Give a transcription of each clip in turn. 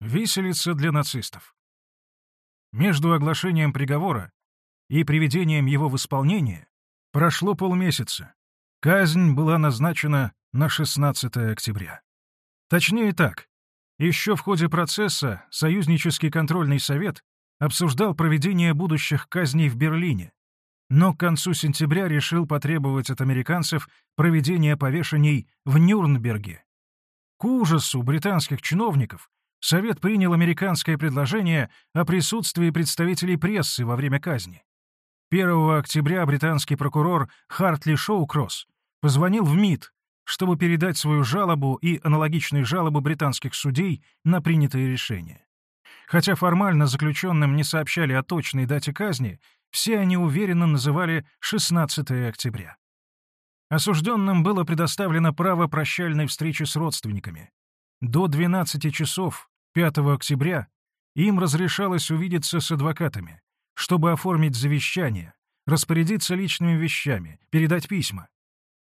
Виселица для нацистов. Между оглашением приговора и приведением его в исполнение прошло полмесяца. Казнь была назначена на 16 октября. Точнее так, еще в ходе процесса Союзнический контрольный совет обсуждал проведение будущих казней в Берлине, но к концу сентября решил потребовать от американцев проведения повешений в Нюрнберге. К ужасу британских чиновников Совет принял американское предложение о присутствии представителей прессы во время казни. 1 октября британский прокурор Хартли Шоукросс позвонил в МИД, чтобы передать свою жалобу и аналогичные жалобы британских судей на принятые решения. Хотя формально заключенным не сообщали о точной дате казни, все они уверенно называли 16 октября. Осужденным было предоставлено право прощальной встречи с родственниками. До 12 часов 5 октября им разрешалось увидеться с адвокатами, чтобы оформить завещание, распорядиться личными вещами, передать письма.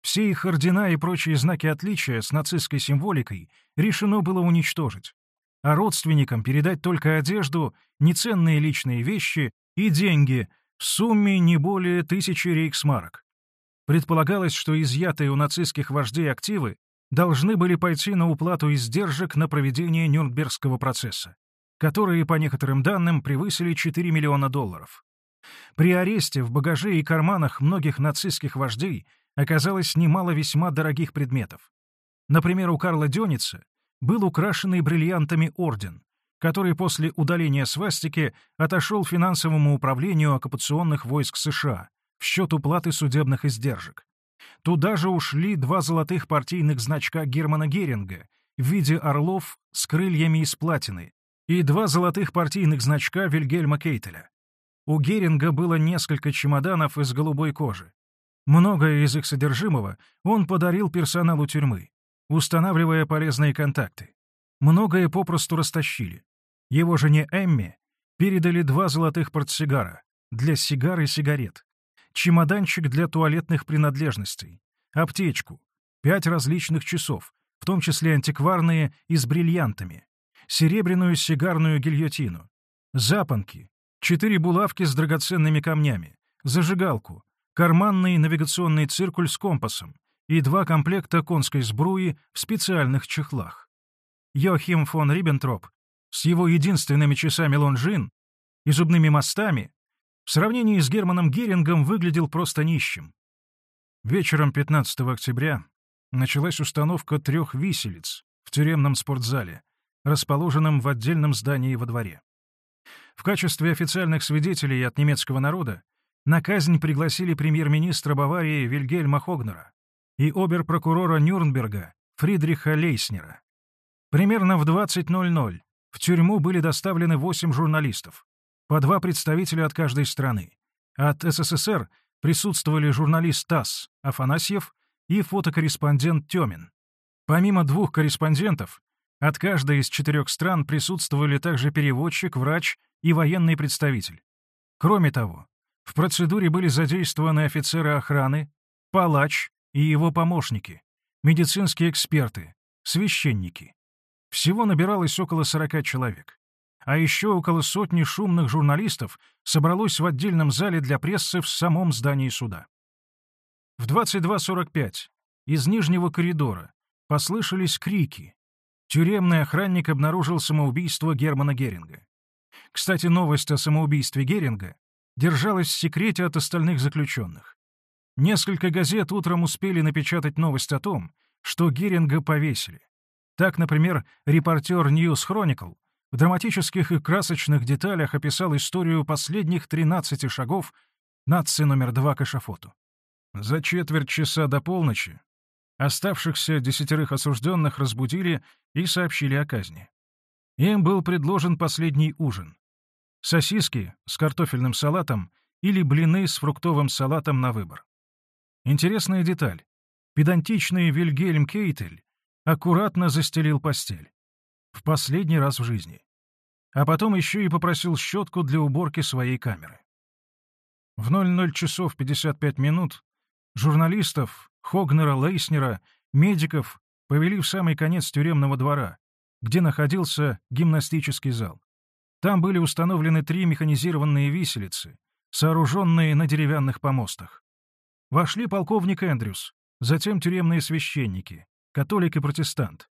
Все их ордена и прочие знаки отличия с нацистской символикой решено было уничтожить, а родственникам передать только одежду, неценные личные вещи и деньги в сумме не более тысячи рейхсмарок. Предполагалось, что изъятые у нацистских вождей активы должны были пойти на уплату издержек на проведение Нюрнбергского процесса, которые, по некоторым данным, превысили 4 миллиона долларов. При аресте в багаже и карманах многих нацистских вождей оказалось немало весьма дорогих предметов. Например, у Карла Дёница был украшенный бриллиантами орден, который после удаления свастики отошел финансовому управлению оккупационных войск США в счет уплаты судебных издержек. Туда же ушли два золотых партийных значка Германа Геринга в виде орлов с крыльями из платины и два золотых партийных значка Вильгельма Кейтеля. У Геринга было несколько чемоданов из голубой кожи. Многое из их содержимого он подарил персоналу тюрьмы, устанавливая полезные контакты. Многое попросту растащили. Его жене Эмми передали два золотых портсигара для сигар и сигарет, чемоданчик для туалетных принадлежностей, аптечку, пять различных часов, в том числе антикварные и с бриллиантами, серебряную сигарную гильотину, запонки, четыре булавки с драгоценными камнями, зажигалку, карманный навигационный циркуль с компасом и два комплекта конской сбруи в специальных чехлах. Йохим фон Риббентроп с его единственными часами лонжин и зубными мостами в сравнении с Германом Герингом выглядел просто нищим. Вечером 15 октября началась установка трех виселиц в тюремном спортзале, расположенном в отдельном здании во дворе. В качестве официальных свидетелей от немецкого народа на казнь пригласили премьер-министра Баварии Вильгельма Хогнера и обер-прокурора Нюрнберга Фридриха Лейснера. Примерно в 20.00 в тюрьму были доставлены восемь журналистов, по два представителя от каждой страны. От СССР присутствовали журналист ТАСС Афанасьев и фотокорреспондент Тёмин. Помимо двух корреспондентов, от каждой из четырех стран присутствовали также переводчик, врач и военный представитель. Кроме того, в процедуре были задействованы офицеры охраны, палач и его помощники, медицинские эксперты, священники. Всего набиралось около 40 человек. А еще около сотни шумных журналистов собралось в отдельном зале для прессы в самом здании суда. В 22.45 из нижнего коридора послышались крики. Тюремный охранник обнаружил самоубийство Германа Геринга. Кстати, новость о самоубийстве Геринга держалась в секрете от остальных заключенных. Несколько газет утром успели напечатать новость о том, что Геринга повесили. Так, например, репортер News Chronicle в драматических и красочных деталях описал историю последних 13 шагов нации номер два к эшафоту. За четверть часа до полночи оставшихся десятерых осужденных разбудили и сообщили о казни. Им был предложен последний ужин. Сосиски с картофельным салатом или блины с фруктовым салатом на выбор. Интересная деталь. Педантичный Вильгельм Кейтель аккуратно застелил постель. В последний раз в жизни. А потом еще и попросил щетку для уборки своей камеры. В 00 часов 55 минут журналистов, Хогнера, Лейснера, медиков повели в самый конец тюремного двора, где находился гимнастический зал. Там были установлены три механизированные виселицы, сооруженные на деревянных помостах. Вошли полковник Эндрюс, затем тюремные священники, католик и протестант,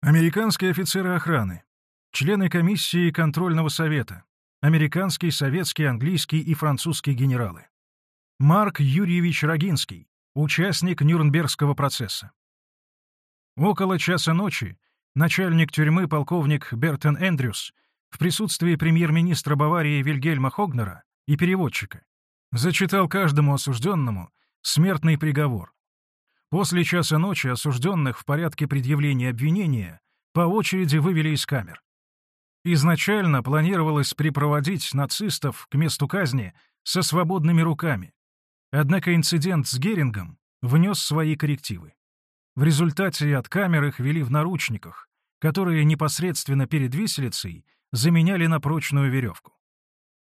американские офицеры охраны, члены комиссии контрольного совета, американский, советский, английский и французский генералы. Марк Юрьевич Рогинский, участник Нюрнбергского процесса. Около часа ночи начальник тюрьмы полковник Бертен Эндрюс в присутствии премьер-министра Баварии Вильгельма Хогнера и переводчика зачитал каждому осужденному смертный приговор. После часа ночи осужденных в порядке предъявления обвинения по очереди вывели из камер. Изначально планировалось припроводить нацистов к месту казни со свободными руками. Однако инцидент с Герингом внес свои коррективы. В результате от камер их вели в наручниках, которые непосредственно перед виселицей заменяли на прочную веревку.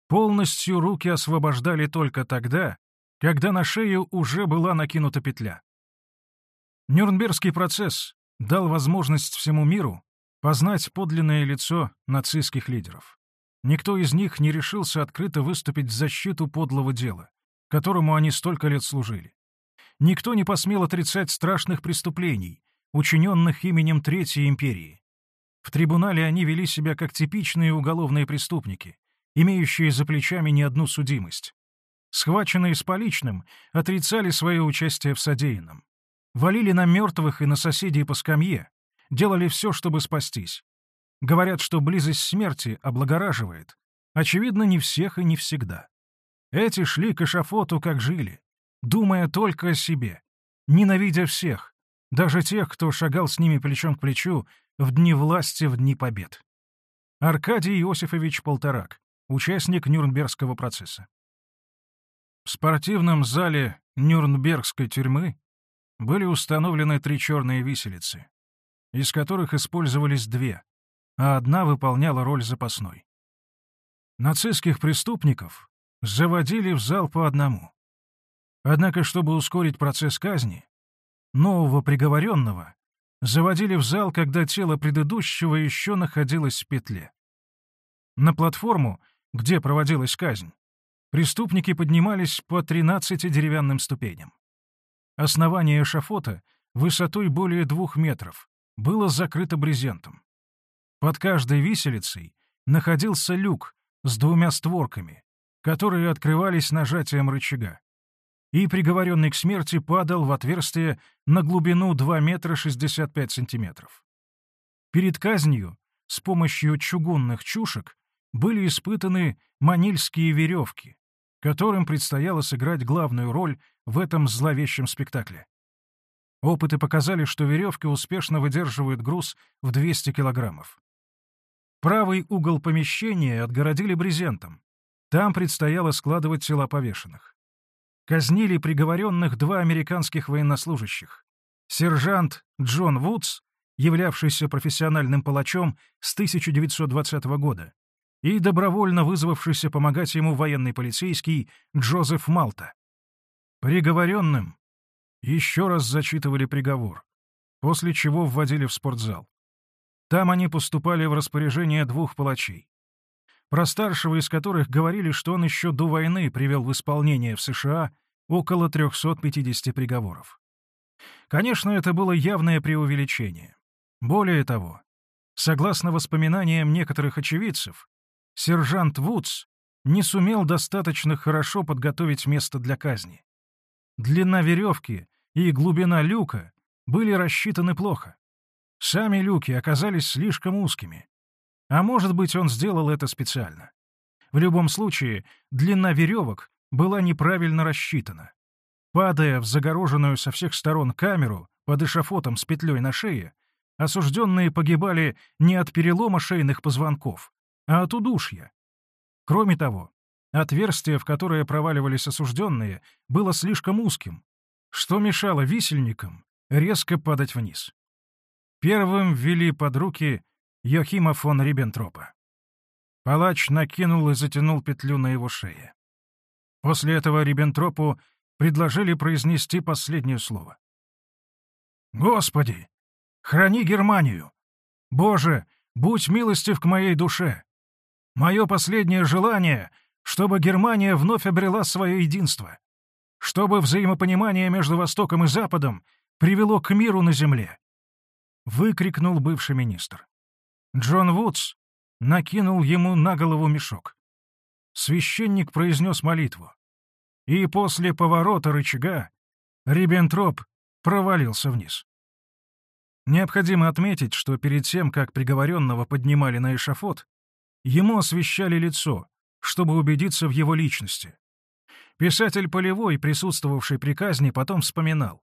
Полностью руки освобождали только тогда, когда на шею уже была накинута петля. Нюрнбергский процесс дал возможность всему миру познать подлинное лицо нацистских лидеров. Никто из них не решился открыто выступить в защиту подлого дела, которому они столько лет служили. Никто не посмел отрицать страшных преступлений, учиненных именем Третьей империи. В трибунале они вели себя как типичные уголовные преступники, имеющие за плечами не одну судимость. Схваченные с поличным отрицали свое участие в содеянном. Валили на мертвых и на соседей по скамье, делали все, чтобы спастись. Говорят, что близость смерти облагораживает. Очевидно, не всех и не всегда. Эти шли к эшафоту, как жили, думая только о себе, ненавидя всех, даже тех, кто шагал с ними плечом к плечу в дни власти, в дни побед. Аркадий Иосифович Полторак, участник Нюрнбергского процесса. В спортивном зале Нюрнбергской тюрьмы были установлены три черные виселицы, из которых использовались две, а одна выполняла роль запасной. Нацистских преступников заводили в зал по одному. Однако, чтобы ускорить процесс казни, нового приговоренного заводили в зал, когда тело предыдущего еще находилось в петле. На платформу, где проводилась казнь, преступники поднимались по 13 деревянным ступеням. Основание эшафота, высотой более двух метров, было закрыто брезентом. Под каждой виселицей находился люк с двумя створками, которые открывались нажатием рычага. И приговоренный к смерти падал в отверстие на глубину 2 метра 65 сантиметров. Перед казнью с помощью чугунных чушек были испытаны манильские веревки, которым предстояло сыграть главную роль в этом зловещем спектакле. Опыты показали, что веревки успешно выдерживают груз в 200 килограммов. Правый угол помещения отгородили брезентом. Там предстояло складывать тела повешенных. Казнили приговоренных два американских военнослужащих. Сержант Джон Вудс, являвшийся профессиональным палачом с 1920 года, и добровольно вызвавшийся помогать ему военный полицейский Джозеф Малта. Приговоренным еще раз зачитывали приговор, после чего вводили в спортзал. Там они поступали в распоряжение двух палачей. Про старшего из которых говорили, что он еще до войны привел в исполнение в США около 350 приговоров. Конечно, это было явное преувеличение. Более того, согласно воспоминаниям некоторых очевидцев, сержант Вудс не сумел достаточно хорошо подготовить место для казни. Длина веревки и глубина люка были рассчитаны плохо. Сами люки оказались слишком узкими. А может быть, он сделал это специально. В любом случае, длина веревок была неправильно рассчитана. Падая в загороженную со всех сторон камеру под эшафотом с петлей на шее, осужденные погибали не от перелома шейных позвонков, а от удушья. Кроме того, отверстие, в которое проваливались осужденные, было слишком узким, что мешало висельникам резко падать вниз. Первым ввели под руки Йохима фон Риббентропа. Палач накинул и затянул петлю на его шее. После этого Риббентропу предложили произнести последнее слово. «Господи, храни Германию! Боже, будь милостив к моей душе! Мое последнее желание, чтобы Германия вновь обрела свое единство, чтобы взаимопонимание между Востоком и Западом привело к миру на земле!» — выкрикнул бывший министр. Джон Вудс накинул ему на голову мешок. Священник произнес молитву. И после поворота рычага Риббентроп провалился вниз. Необходимо отметить, что перед тем, как приговоренного поднимали на эшафот, ему освещали лицо, чтобы убедиться в его личности. Писатель Полевой, присутствовавший при казни, потом вспоминал.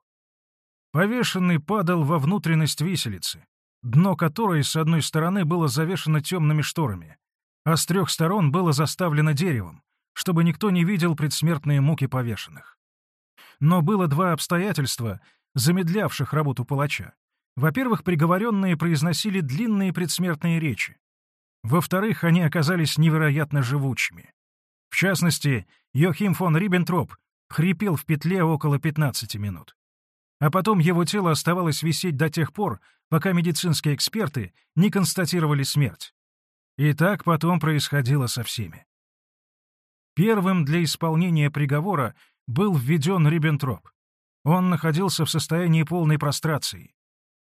Повешенный падал во внутренность виселицы, дно которой с одной стороны было завешено темными шторами, а с трех сторон было заставлено деревом, чтобы никто не видел предсмертные муки повешенных. Но было два обстоятельства, замедлявших работу палача. Во-первых, приговоренные произносили длинные предсмертные речи. Во-вторых, они оказались невероятно живучими. В частности, Йохим фон Риббентроп хрипел в петле около 15 минут. А потом его тело оставалось висеть до тех пор, пока медицинские эксперты не констатировали смерть. И так потом происходило со всеми. Первым для исполнения приговора был введен Риббентроп. Он находился в состоянии полной прострации.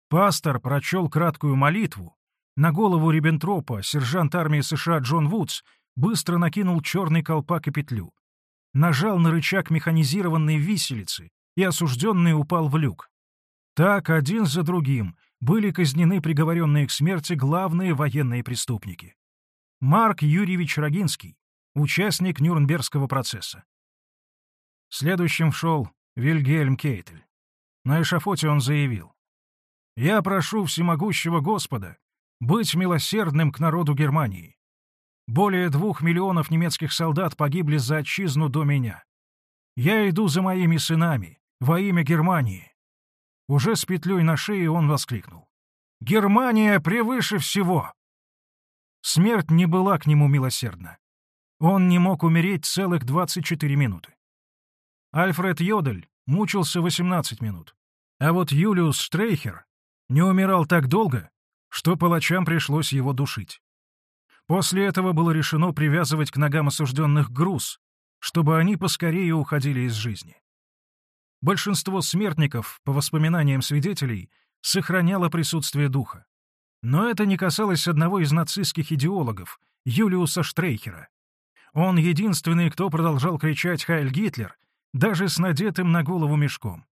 Пастор прочел краткую молитву. На голову Риббентропа сержант армии США Джон Вудс быстро накинул черный колпак и петлю. Нажал на рычаг механизированной виселицы, и осужденный упал в люк. Так, один за другим, были казнены приговоренные к смерти главные военные преступники. Марк Юрьевич Рогинский, участник Нюрнбергского процесса. Следующим шел Вильгельм Кейтель. На эшафоте он заявил. «Я прошу всемогущего Господа быть милосердным к народу Германии. Более двух миллионов немецких солдат погибли за отчизну до меня. Я иду за моими сынами, во имя Германии». Уже с петлей на шее он воскликнул. «Германия превыше всего!» Смерть не была к нему милосердна. Он не мог умереть целых 24 минуты. Альфред Йодель мучился 18 минут. А вот Юлиус Штрейхер не умирал так долго, что палачам пришлось его душить. После этого было решено привязывать к ногам осужденных груз, чтобы они поскорее уходили из жизни. Большинство смертников, по воспоминаниям свидетелей, сохраняло присутствие духа. Но это не касалось одного из нацистских идеологов, Юлиуса Штрейхера. Он единственный, кто продолжал кричать «Хайль Гитлер», даже с надетым на голову мешком.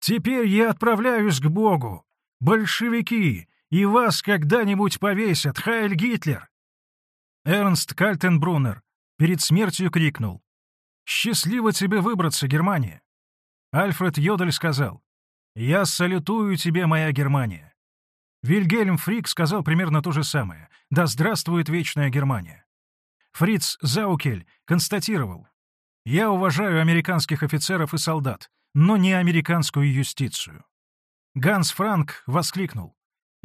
«Теперь я отправляюсь к Богу! Большевики! И вас когда-нибудь повесят, Хайль Гитлер!» Эрнст Кальтенбруннер перед смертью крикнул. «Счастливо тебе выбраться, Германия!» Альфред Йодель сказал. «Я салютую тебе, моя Германия!» Вильгельм Фрик сказал примерно то же самое. «Да здравствует вечная Германия!» Фриц Заукель констатировал. «Я уважаю американских офицеров и солдат, но не американскую юстицию». Ганс Франк воскликнул.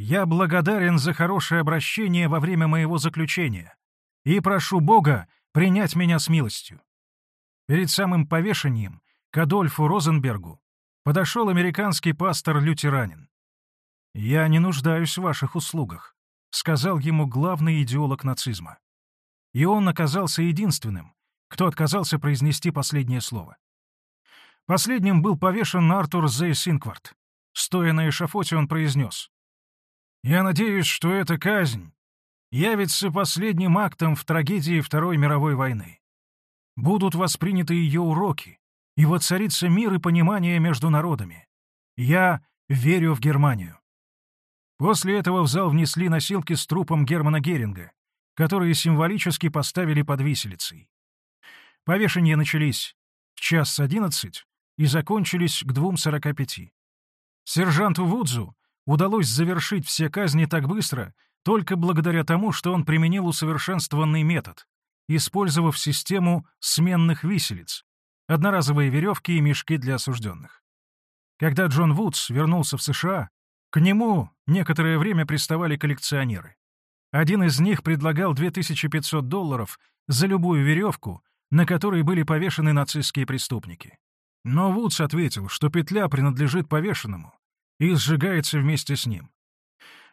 «Я благодарен за хорошее обращение во время моего заключения и прошу Бога принять меня с милостью». Перед самым повешением к Адольфу Розенбергу подошел американский пастор-лютеранин. «Я не нуждаюсь в ваших услугах», — сказал ему главный идеолог нацизма и он оказался единственным, кто отказался произнести последнее слово. Последним был повешен Артур Зейсинкварт. Стоя на эшафоте, он произнес. «Я надеюсь, что эта казнь явится последним актом в трагедии Второй мировой войны. Будут восприняты ее уроки, и воцарится мир и понимание между народами. Я верю в Германию». После этого в зал внесли носилки с трупом Германа Геринга, которые символически поставили под виселицей. Повешения начались в час одиннадцать и закончились к двум сорока пяти. Сержанту Вудзу удалось завершить все казни так быстро только благодаря тому, что он применил усовершенствованный метод, использовав систему сменных виселиц, одноразовые веревки и мешки для осужденных. Когда Джон Вудс вернулся в США, к нему некоторое время приставали коллекционеры. Один из них предлагал 2500 долларов за любую веревку, на которой были повешены нацистские преступники. Но Вудс ответил, что петля принадлежит повешенному и сжигается вместе с ним.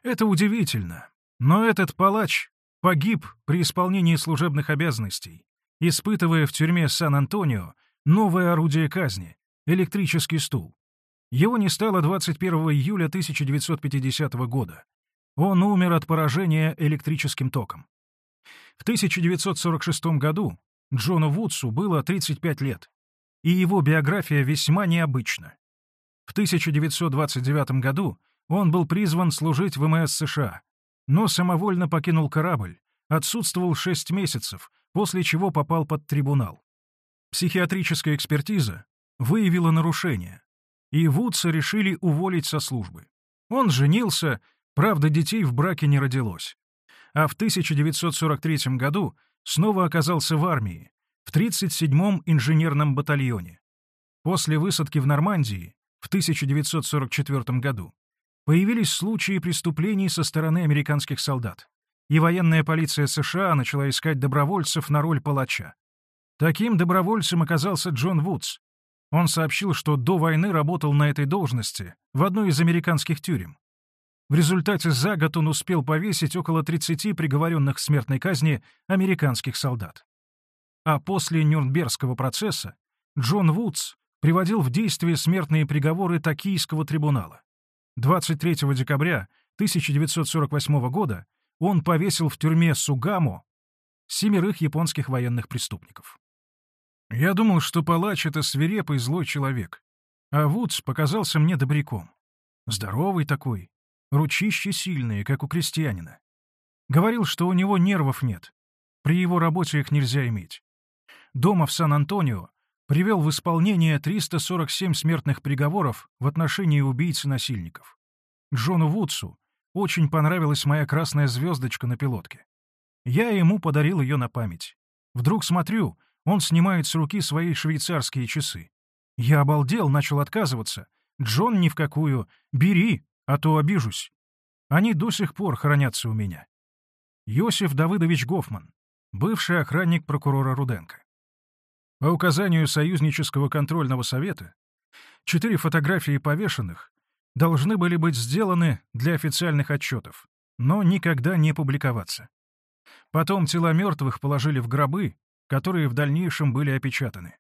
Это удивительно, но этот палач погиб при исполнении служебных обязанностей, испытывая в тюрьме Сан-Антонио новое орудие казни — электрический стул. Его не стало 21 июля 1950 года. Он умер от поражения электрическим током. В 1946 году Джону Вудсу было 35 лет, и его биография весьма необычна. В 1929 году он был призван служить в МС США, но самовольно покинул корабль, отсутствовал 6 месяцев, после чего попал под трибунал. Психиатрическая экспертиза выявила нарушение, и Вудса решили уволить со службы. Он женился, правда, детей в браке не родилось. А в 1943 году снова оказался в армии, в 37-м инженерном батальоне. После высадки в Нормандии в 1944 году появились случаи преступлений со стороны американских солдат, и военная полиция США начала искать добровольцев на роль палача. Таким добровольцем оказался Джон Вудс, он сообщил, что до войны работал на этой должности в одной из американских тюрем. В результате за год он успел повесить около 30 приговоренных к смертной казни американских солдат. А после Нюрнбергского процесса Джон Вудс приводил в действие смертные приговоры Токийского трибунала. 23 декабря 1948 года он повесил в тюрьме Сугамо семерых японских военных преступников. Я думал, что палач — это свирепый злой человек, а Вудс показался мне добряком. Здоровый такой, ручище сильные, как у крестьянина. Говорил, что у него нервов нет, при его работе их нельзя иметь. Дома в Сан-Антонио привел в исполнение 347 смертных приговоров в отношении убийц и насильников. Джону Вудсу очень понравилась моя красная звездочка на пилотке. Я ему подарил ее на память. Вдруг смотрю, он снимает с руки свои швейцарские часы. Я обалдел, начал отказываться. «Джон ни в какую. Бери, а то обижусь». Они до сих пор хранятся у меня. Йосиф Давыдович Гофман, бывший охранник прокурора Руденко. По указанию Союзнического контрольного совета, четыре фотографии повешенных должны были быть сделаны для официальных отчетов, но никогда не публиковаться. Потом тела мертвых положили в гробы которые в дальнейшем были опечатаны.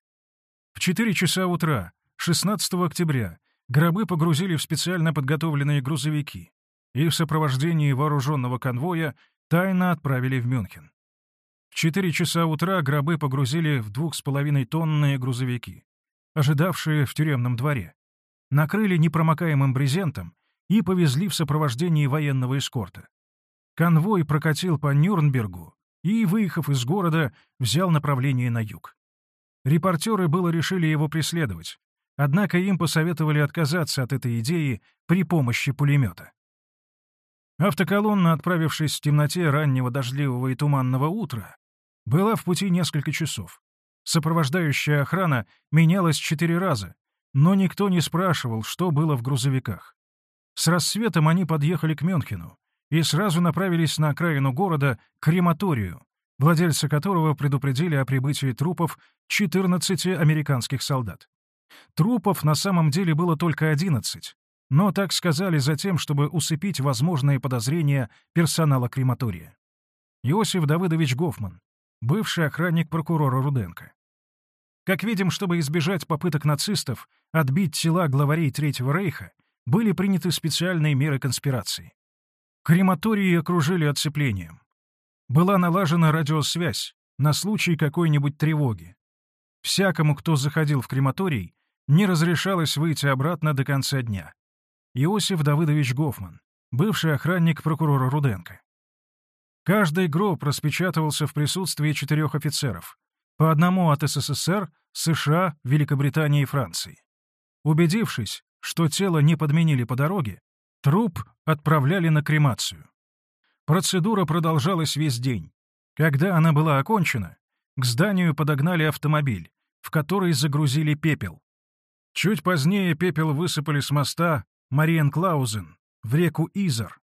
В 4 часа утра, 16 октября, гробы погрузили в специально подготовленные грузовики и в сопровождении вооруженного конвоя тайно отправили в Мюнхен. 4 часа утра гробы погрузили в двух с половиной тонные грузовики, ожидавшие в тюремном дворе, накрыли непромокаемым брезентом и повезли в сопровождении военного эскорта. Конвой прокатил по Нюрнбергу, и, выехав из города, взял направление на юг. Репортеры было решили его преследовать, однако им посоветовали отказаться от этой идеи при помощи пулемета. Автоколонна, отправившись в темноте раннего дождливого и туманного утра, была в пути несколько часов. Сопровождающая охрана менялась четыре раза, но никто не спрашивал, что было в грузовиках. С рассветом они подъехали к Мюнхену, и сразу направились на окраину города к крематорию, владельца которого предупредили о прибытии трупов 14 американских солдат. Трупов на самом деле было только 11, но так сказали за тем, чтобы усыпить возможные подозрения персонала крематория. Иосиф Давыдович Гофман, бывший охранник прокурора Руденко. Как видим, чтобы избежать попыток нацистов отбить тела главарей Третьего Рейха, были приняты специальные меры конспирации. Крематории окружили оцеплением. Была налажена радиосвязь на случай какой-нибудь тревоги. Всякому, кто заходил в крематорий, не разрешалось выйти обратно до конца дня. Иосиф Давыдович Гофман, бывший охранник прокурора Руденко. Каждый гроб распечатывался в присутствии четырех офицеров, по одному от СССР, США, Великобритании и Франции. Убедившись, что тело не подменили по дороге, Труп отправляли на кремацию. Процедура продолжалась весь день. Когда она была окончена, к зданию подогнали автомобиль, в который загрузили пепел. Чуть позднее пепел высыпали с моста Мариенклаузен в реку Изар.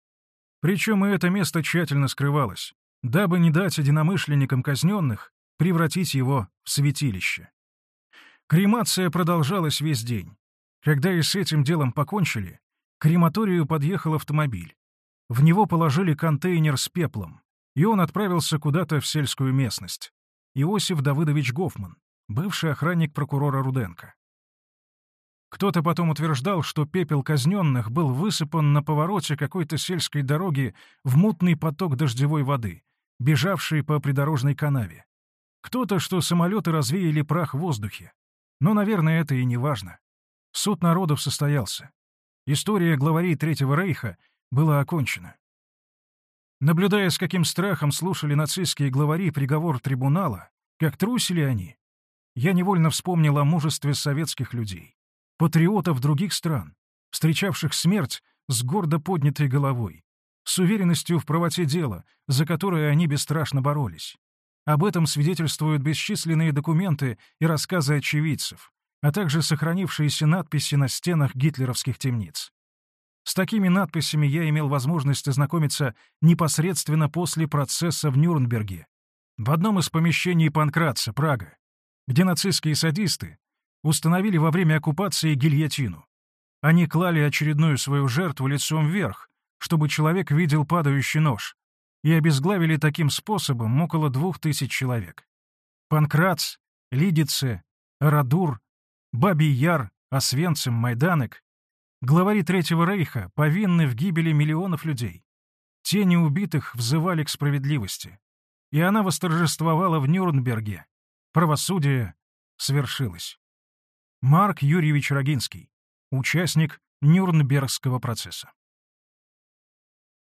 Причем и это место тщательно скрывалось, дабы не дать единомышленникам казненных превратить его в святилище. Кремация продолжалась весь день. Когда и с этим делом покончили, к крематорию подъехал автомобиль. В него положили контейнер с пеплом, и он отправился куда-то в сельскую местность. Иосиф Давыдович Гофман, бывший охранник прокурора Руденко. Кто-то потом утверждал, что пепел казненных был высыпан на повороте какой-то сельской дороги в мутный поток дождевой воды, бежавший по придорожной канаве. Кто-то, что самолеты развеяли прах в воздухе. Но, наверное, это и не важно. Суд народов состоялся. История главарей Третьего Рейха была окончена. Наблюдая, с каким страхом слушали нацистские главари приговор трибунала, как трусили они, я невольно вспомнил о мужестве советских людей патриотов других стран, встречавших смерть с гордо поднятой головой, с уверенностью в правоте дела, за которое они бесстрашно боролись. Об этом свидетельствуют бесчисленные документы и рассказы очевидцев, а также сохранившиеся надписи на стенах гитлеровских темниц. С такими надписями я имел возможность ознакомиться непосредственно после процесса в Нюрнберге, в одном из помещений Панкратца, Прага, где нацистские садисты установили во время оккупации гильотину. Они клали очередную свою жертву лицом вверх, чтобы человек видел падающий нож, и обезглавили таким способом около двух тысяч человек. Панкратс, Лидице, Радур, Бабий Яр, Освенцим, Майданек — главари Третьего Рейха повинны в гибели миллионов людей. Тени убитых взывали к справедливости. И она восторжествовала в Нюрнберге. Правосудие свершилось. Марк Юрьевич Рогинский, участник Нюрнбергского процесса.